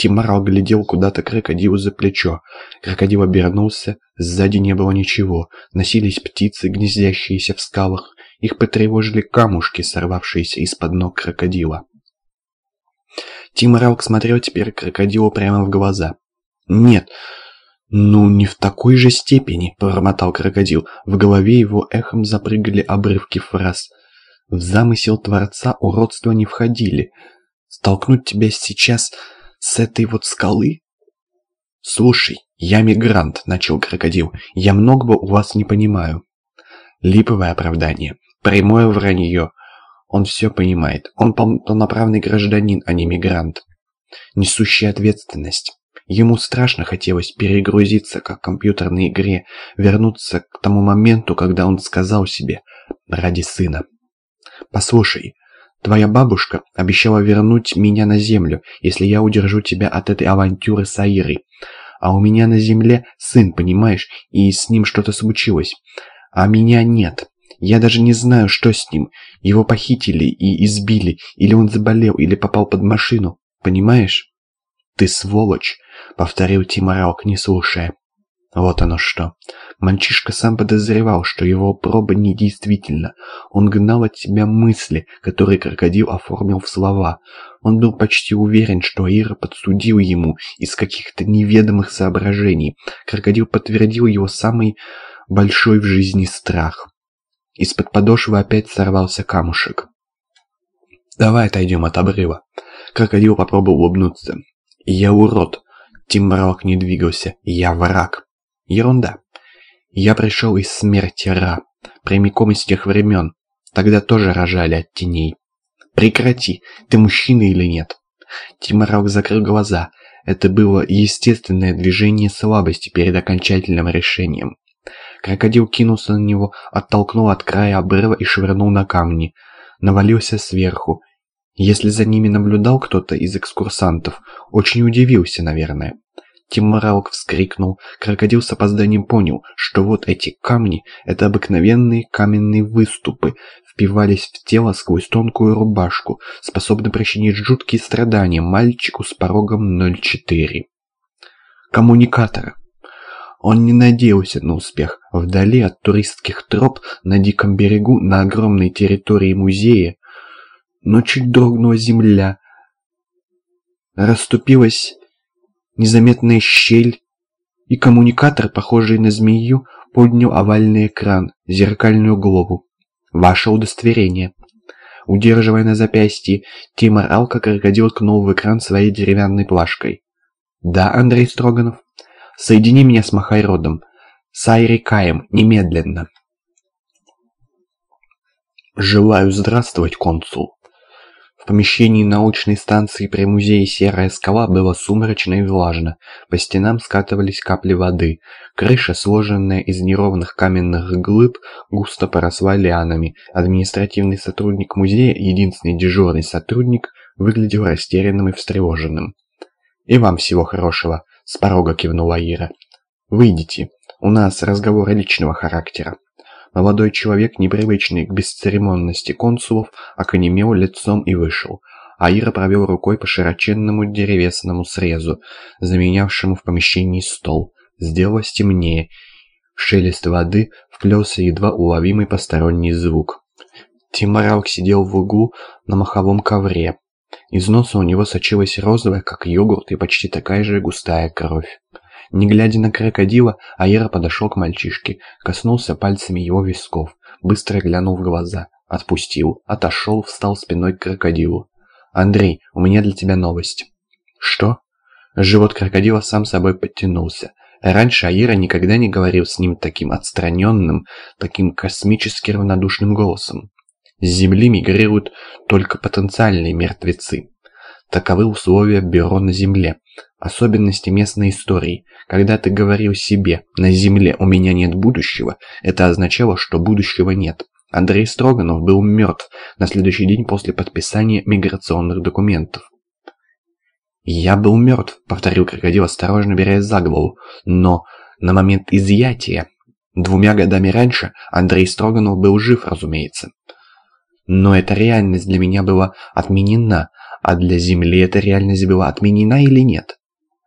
Тимарал глядел куда-то крокодилу за плечо. Крокодил обернулся, сзади не было ничего. Носились птицы, гнездящиеся в скалах. Их потревожили камушки, сорвавшиеся из-под ног крокодила. Тимаралк смотрел теперь крокодилу прямо в глаза. «Нет, ну не в такой же степени», — промотал крокодил. В голове его эхом запрыгали обрывки фраз. В замысел Творца уродства не входили. «Столкнуть тебя сейчас с этой вот скалы?» «Слушай, я мигрант», — начал крокодил. «Я многого у вас не понимаю». Липовое оправдание. Прямое вранье. Он все понимает. Он полноправный гражданин, а не мигрант. Несущий ответственность. Ему страшно хотелось перегрузиться, как в компьютерной игре, вернуться к тому моменту, когда он сказал себе «ради сына». «Послушай, твоя бабушка обещала вернуть меня на землю, если я удержу тебя от этой авантюры с Аирой. А у меня на земле сын, понимаешь, и с ним что-то случилось. А меня нет. Я даже не знаю, что с ним. Его похитили и избили, или он заболел, или попал под машину. Понимаешь? Ты сволочь, повторил Тимарок, не слушая. Вот оно что. Мальчишка сам подозревал, что его проба недействительна. Он гнал от себя мысли, которые крокодил оформил в слова. Он был почти уверен, что Аира подсудил ему из каких-то неведомых соображений. Крокодил подтвердил его самый большой в жизни страх. Из-под подошвы опять сорвался камушек. «Давай отойдем от обрыва». Крокодил попробовал улыбнуться. «Я урод». Тимброк не двигался. «Я враг». «Ерунда. Я пришел из смерти Ра, прямиком из тех времен. Тогда тоже рожали от теней. Прекрати, ты мужчина или нет?» Тимарок закрыл глаза. Это было естественное движение слабости перед окончательным решением. Крокодил кинулся на него, оттолкнул от края обрыва и швырнул на камни. Навалился сверху. Если за ними наблюдал кто-то из экскурсантов, очень удивился, наверное. Тиморалк вскрикнул. Крокодил с опозданием понял, что вот эти камни — это обыкновенные каменные выступы, впивались в тело сквозь тонкую рубашку, способны причинить жуткие страдания мальчику с порогом 0,4. Коммуникатор. Он не надеялся на успех. Вдали от туристских троп, на диком берегу, на огромной территории музея, но чуть дрогнула земля, расступилась незаметная щель, и коммуникатор, похожий на змею, поднял овальный экран, зеркальную голову. «Ваше удостоверение». Удерживая на запястье, Тимор Алка крокодил ткнул в экран своей деревянной плашкой. «Да, Андрей Строганов?» Соедини меня с Махайродом. С Айрикаем, немедленно. Желаю здравствовать, консул. В помещении научной станции при музее «Серая скала» было сумрачно и влажно. По стенам скатывались капли воды. Крыша, сложенная из неровных каменных глыб, густо поросла лианами. Административный сотрудник музея, единственный дежурный сотрудник, выглядел растерянным и встревоженным. «И вам всего хорошего», с порога кивнула Ира. «Выйдите. У нас разговор личного характера». Молодой человек, непривычный к бесцеремонности консулов, оконемел лицом и вышел. Аира провел рукой по широченному деревесному срезу, заменявшему в помещении стол. Сделалось темнее. шелест воды вплелся едва уловимый посторонний звук. Тимаралк сидел в углу на маховом ковре, из носа у него сочилась розовая, как йогурт, и почти такая же густая кровь. Не глядя на крокодила, Аера подошел к мальчишке, коснулся пальцами его висков, быстро глянул в глаза, отпустил, отошел, встал спиной к крокодилу. «Андрей, у меня для тебя новость». «Что?» Живот крокодила сам собой подтянулся. Раньше Аира никогда не говорил с ним таким отстраненным, таким космически равнодушным голосом. С Земли мигрируют только потенциальные мертвецы. Таковы условия бюро на Земле. Особенности местной истории. Когда ты говорил себе «на Земле у меня нет будущего», это означало, что будущего нет. Андрей Строганов был мертв на следующий день после подписания миграционных документов. «Я был мертв», — повторил крокодил, осторожно берясь за голову. «Но на момент изъятия, двумя годами раньше, Андрей Строганов был жив, разумеется». Но эта реальность для меня была отменена, А для Земли эта реальность была отменена или нет?